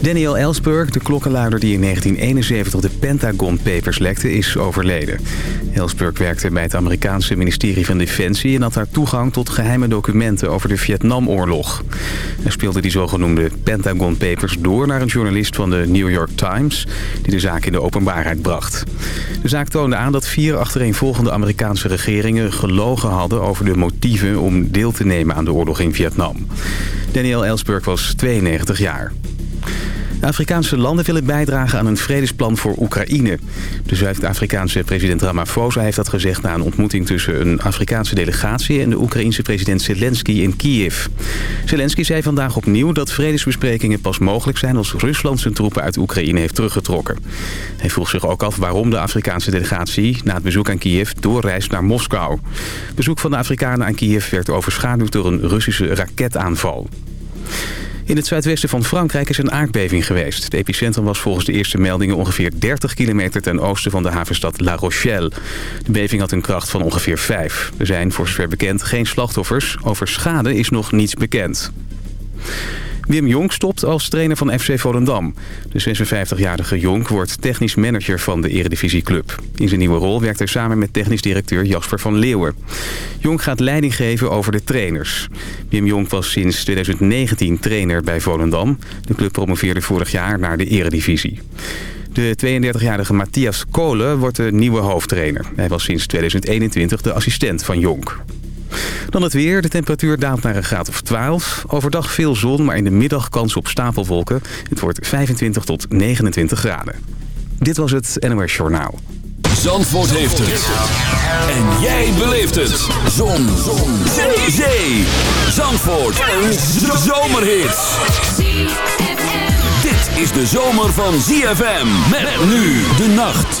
Daniel Ellsberg, de klokkenluider die in 1971 de Pentagon Papers lekte, is overleden. Ellsberg werkte bij het Amerikaanse ministerie van Defensie... en had daar toegang tot geheime documenten over de Vietnamoorlog. Hij speelde die zogenoemde Pentagon Papers door naar een journalist van de New York Times... die de zaak in de openbaarheid bracht. De zaak toonde aan dat vier achtereenvolgende Amerikaanse regeringen gelogen hadden... over de motieven om deel te nemen aan de oorlog in Vietnam. Daniel Ellsberg was 92 jaar. Afrikaanse landen willen bijdragen aan een vredesplan voor Oekraïne. De Zuid-Afrikaanse president Ramaphosa heeft dat gezegd... na een ontmoeting tussen een Afrikaanse delegatie... en de Oekraïense president Zelensky in Kiev. Zelensky zei vandaag opnieuw dat vredesbesprekingen pas mogelijk zijn... als Rusland zijn troepen uit Oekraïne heeft teruggetrokken. Hij vroeg zich ook af waarom de Afrikaanse delegatie... na het bezoek aan Kiev doorreist naar Moskou. Bezoek van de Afrikanen aan Kiev werd overschaduwd door een Russische raketaanval. In het zuidwesten van Frankrijk is een aardbeving geweest. Het epicentrum was volgens de eerste meldingen ongeveer 30 kilometer ten oosten van de havenstad La Rochelle. De beving had een kracht van ongeveer 5. Er zijn voor zover bekend geen slachtoffers. Over schade is nog niets bekend. Wim Jonk stopt als trainer van FC Volendam. De 56-jarige Jonk wordt technisch manager van de eredivisieclub. In zijn nieuwe rol werkt hij samen met technisch directeur Jasper van Leeuwen. Jonk gaat leiding geven over de trainers. Wim Jonk was sinds 2019 trainer bij Volendam. De club promoveerde vorig jaar naar de eredivisie. De 32-jarige Matthias Kolen wordt de nieuwe hoofdtrainer. Hij was sinds 2021 de assistent van Jonk. Dan het weer. De temperatuur daalt naar een graad of 12. Overdag veel zon, maar in de middag kans op stapelwolken. Het wordt 25 tot 29 graden. Dit was het NOS Journaal. Zandvoort heeft het. En jij beleeft het. Zon. zon. Zee. Zee. Zandvoort. Een zomerhit. Dit is de zomer van ZFM. Met nu de nacht.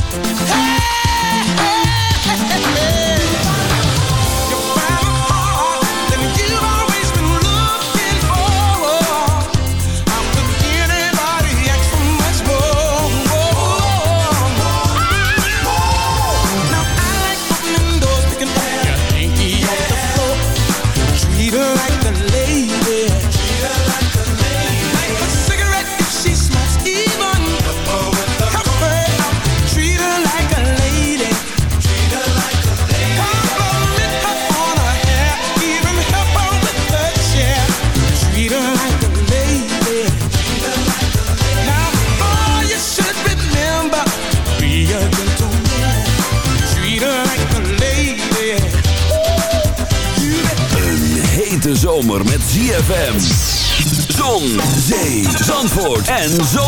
Hey! So. zo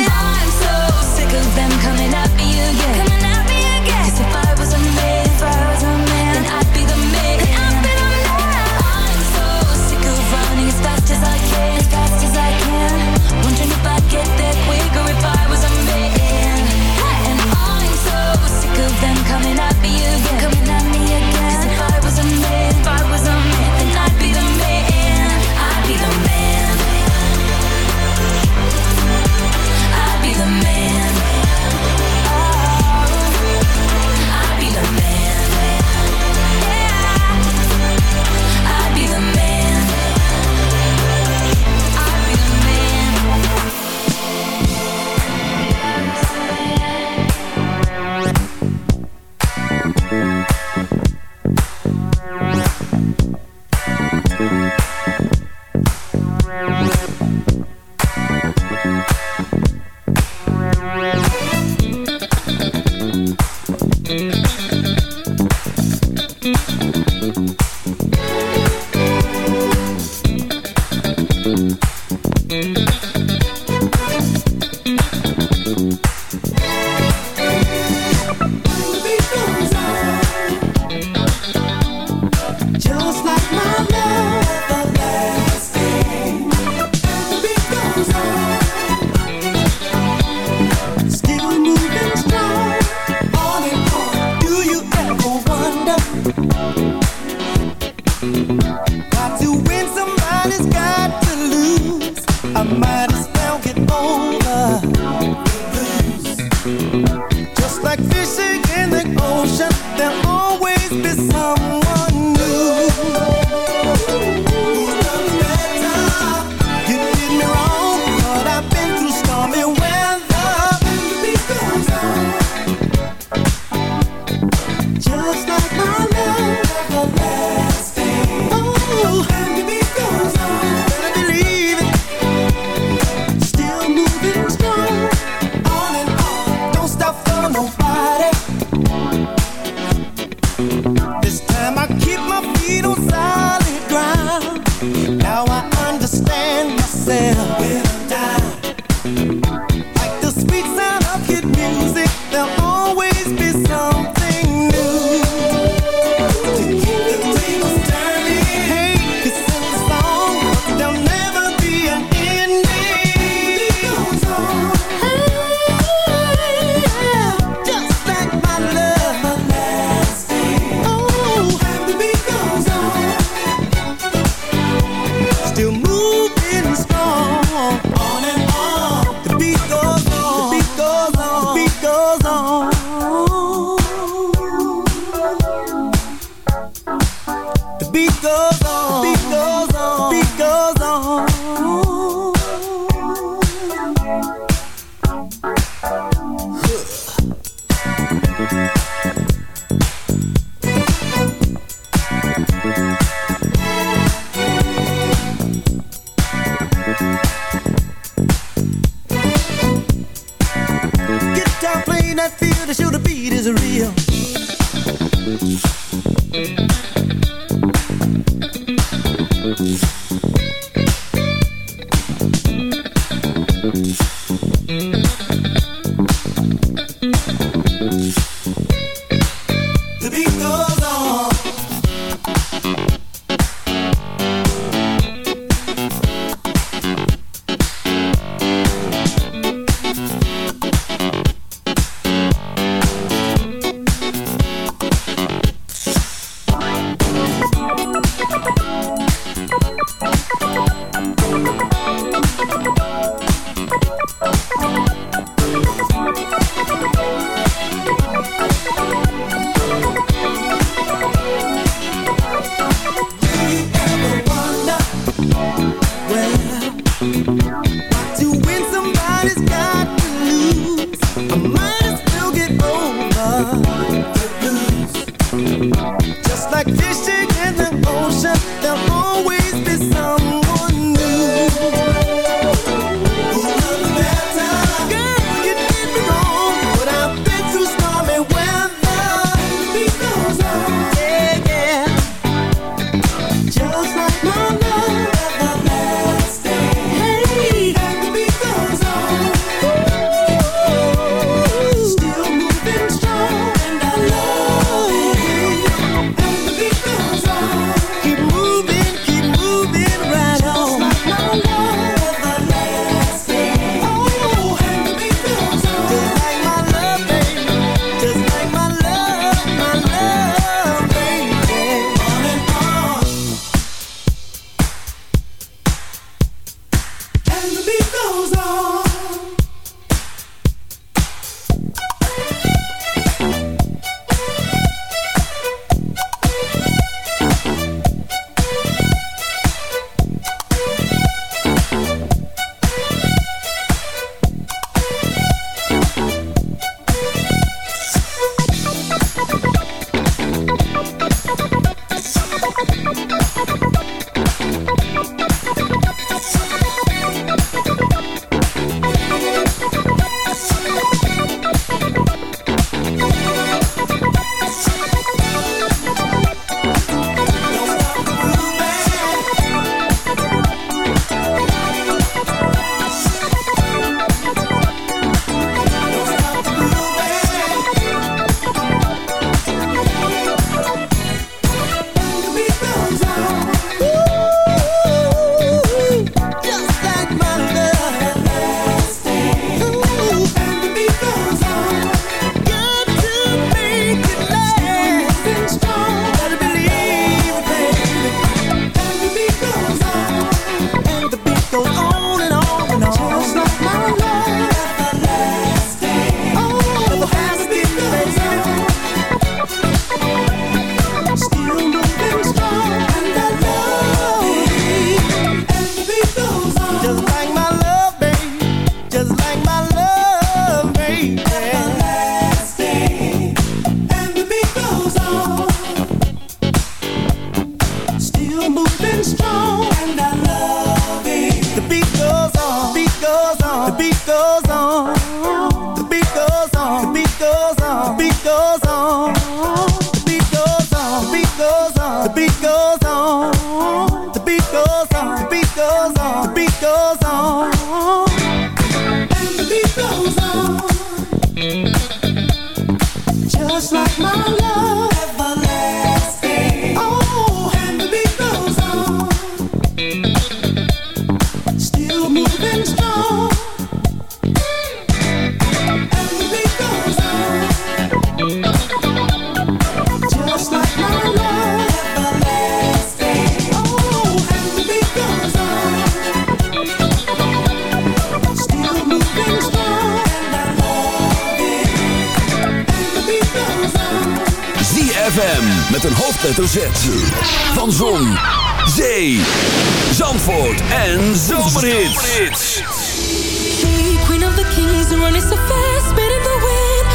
hoofdletter Van Zon, Zee, Zandvoort en Zomerhits. Hey, queen of the kings, running so fast, spin the wind.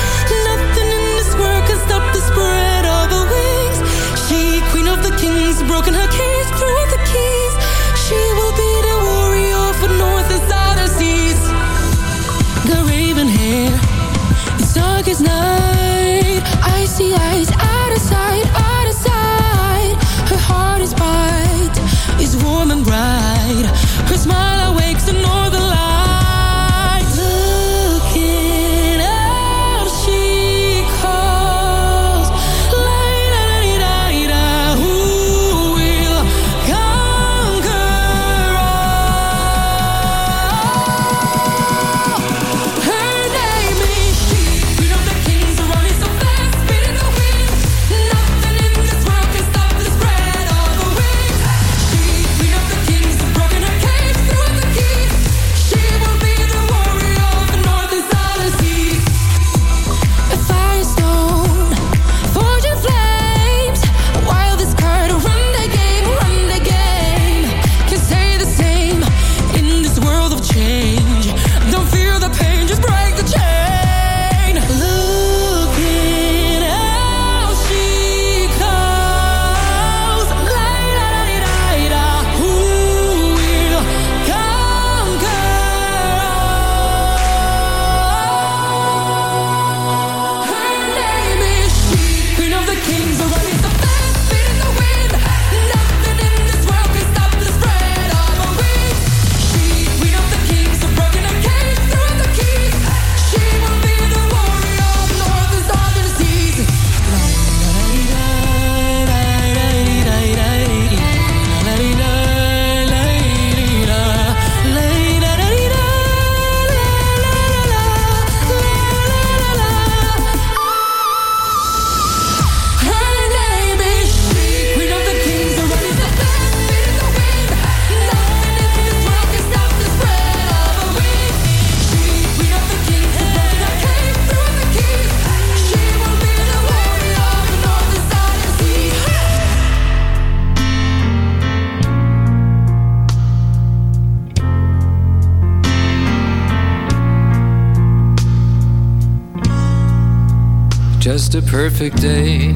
Nothing in this world can stop the spread of her wings. She, queen of the kings, broken her cage, threw the keys. She will be the warrior for north and south and seas. The raven hair, it's dark as night. Icy eyes perfect day.